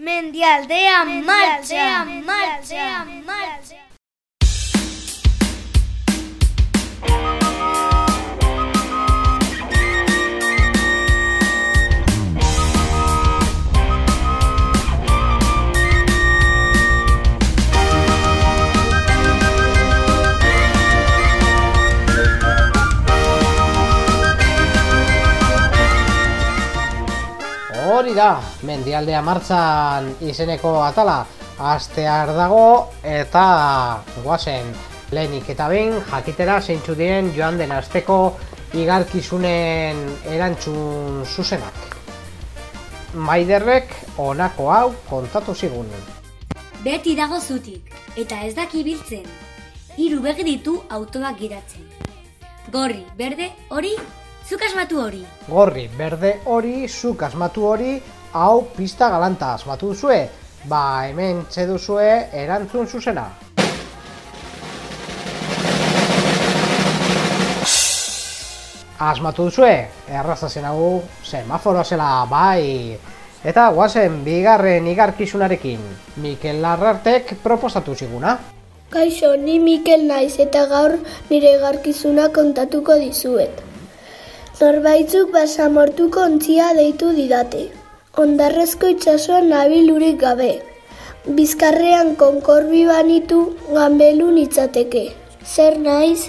Mendialdea, Mendialdea marcha, marcha, marcha. Hori da, mendialdea martzan izeneko atala astear dago eta guazen lehenik eta behin jakitera zeintzu dien joan den asteko igarkizunen erantzun zuzenak. Maiderrek honako hau kontatu zigun. Beti dago zutik, eta ez daki biltzen. Hiru begi ditu autoak giratzen. Gorri, berde, hori, zuk asmatu hori. Gorri, berde hori, zuk asmatu hori, hau pista galanta asmatu duzue. Ba, hemen txeduzue erantzun zuzena. Asmatu duzue, erraza zen hau semaforo zela bai. Eta guazen bigarren igarkizunarekin, Mikel Larrartek proposatu ziguna. Kaixo, ni Mikel naiz eta gaur nire egarkizuna kontatuko dizuet. Norbaitzuk basamortuko ontzia deitu didate. Ondarrezko itsasoan nabilurik gabe. Bizkarrean konkorbi banitu ganbelu nitzateke. Zer naiz?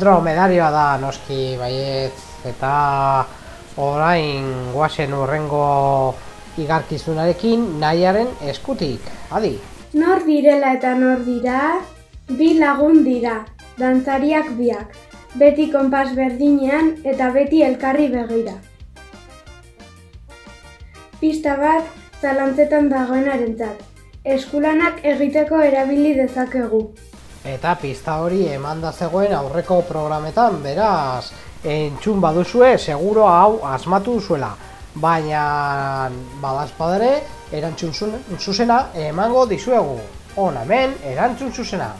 Dromedarioa da noski baiet eta orain guazen urrengo igarkizunarekin nahiaren eskutik. Adi, Nor direla eta nor dira, bi lagun dira, dantzariak biak, beti konpas berdinean eta beti elkarri begira. Pista bat zalantzetan dagoenarentzat, eskulanak egiteko erabili dezakegu. eta pista hori emanda zegoen aurreko programetan, beraz, entzun baduzue, seguro hau asmatu duzuela. Baina, badazpadere, erantzun zu- zuzena emango dizuegu. Hona hemen, erantzun zuzena.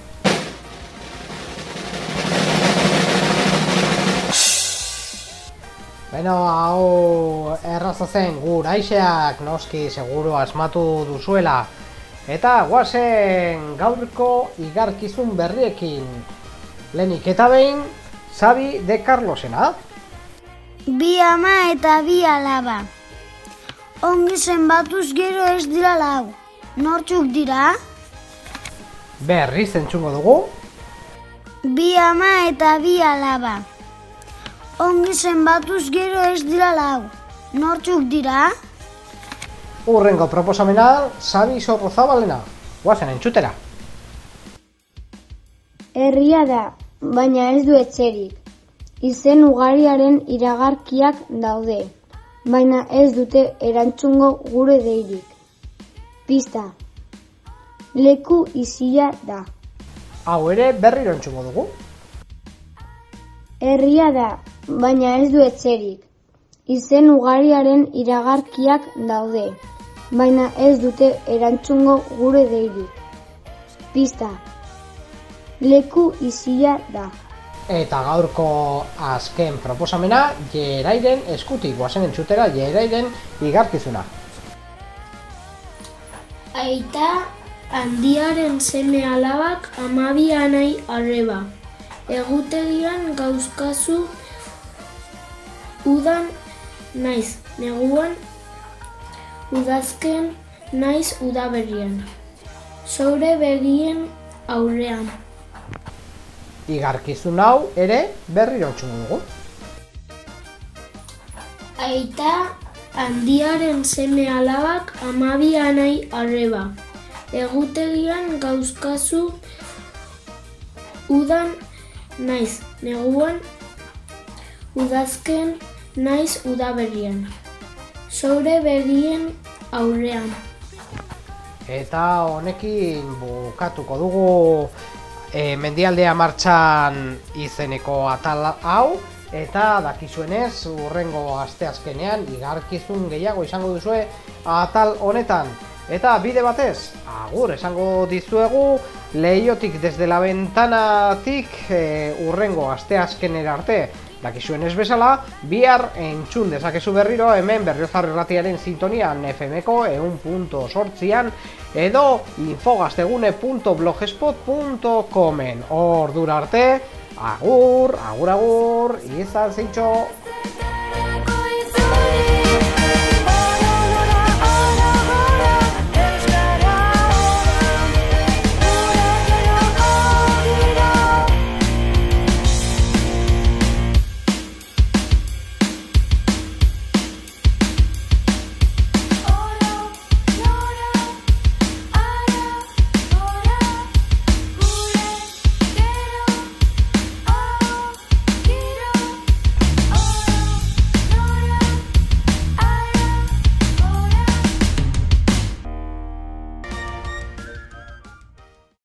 Beno, hau erraza zen guraiseak noski seguro asmatu duzuela. Eta guazen gaurko igarkizun berriekin. Lenik eta behin, Xabi de Carlosena. Bi ama eta bi alaba. Ongi zenbatuz gero ez dira lau. Nortzuk dira? Berriz entzungo dugu. Bi ama eta bi alaba. Ongi zenbatuz gero ez dira lau. Nortzuk dira? Urrengo proposamena, Xabi Sorrozabalena. Guazen entzutera. Herria da, baina ez du etxerik. Izen ugariaren iragarkiak daude, baina ez dute erantzungo gure deirik. Pista. Leku izia da. Hau ere berriro entzungo dugu. Herria da, baina ez du etxerik. Izen ugariaren iragarkiak daude, baina ez dute erantzungo gure deirik. Pista. Leku izia da. Eta gaurko azken proposamena, Jerairen eskutik. Guazen entzutera, Jerairen igarkizuna. Aita handiaren seme alabak amabi anai arreba. Egutegian gauzkazu udan naiz neguan udazken naiz udaberrian. Sobre begien aurrean. Igarkizun hau ere berriro entzungo dugu. Aita handiaren seme alabak amabi anai arreba. Egutegian gauzkazu udan naiz neguan udazken naiz udaberrian. Sobre begien aurrean. Eta honekin bukatuko dugu e, mendialdea martxan izeneko atal hau eta dakizuenez urrengo asteazkenean igarkizun gehiago izango duzue atal honetan eta bide batez agur esango dizuegu lehiotik desde la ventanatik e, urrengo asteazkenera arte Dakizuen ez bezala, bihar entzun dezakezu berriro hemen berriozar irratiaren sintonian FMko eun punto sortzian edo infogaztegune.blogspot.comen Hor arte, agur, agur, agur, izan zintxo!